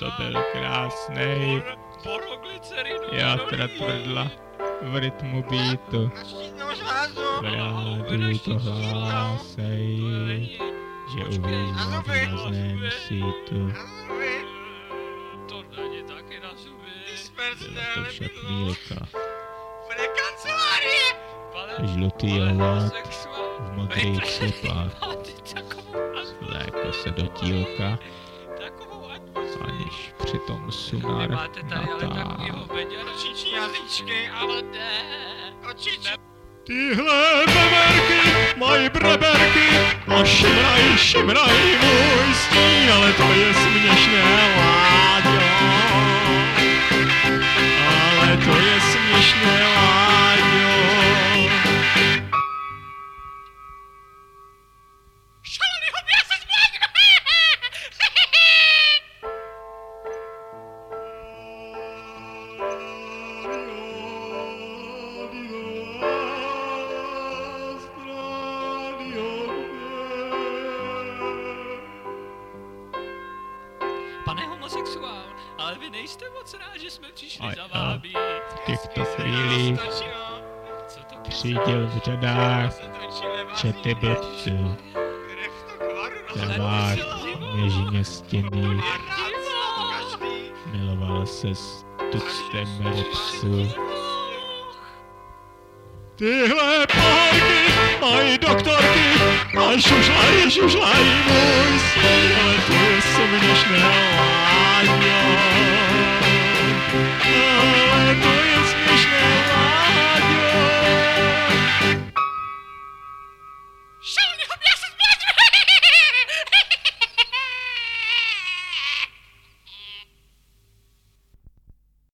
to byl krásný. Já teda tvrdla v rytmu beatu. V rádiu to hlásej, že uvidím na zném sítu. Pane, Žlutý homosexuál. v modrých atmosféru. Vlékl se do tílka, aniž přitom sunar. Očiči! Tyhle beberky mají breberky a šimraj, šimraj můj stín, ale Pane homosexuál, ale vy nejste moc rád, že jsme přišli Aj, za vámi. V těchto chvílích Stačilo. Co to třídil v řadách čety blbců, krev to kvaru tvář něžně stěný, A rád se to každý. miloval se s tuctem repsů. Tyhle pohárky mají doktorky a šušlají, šušlají můj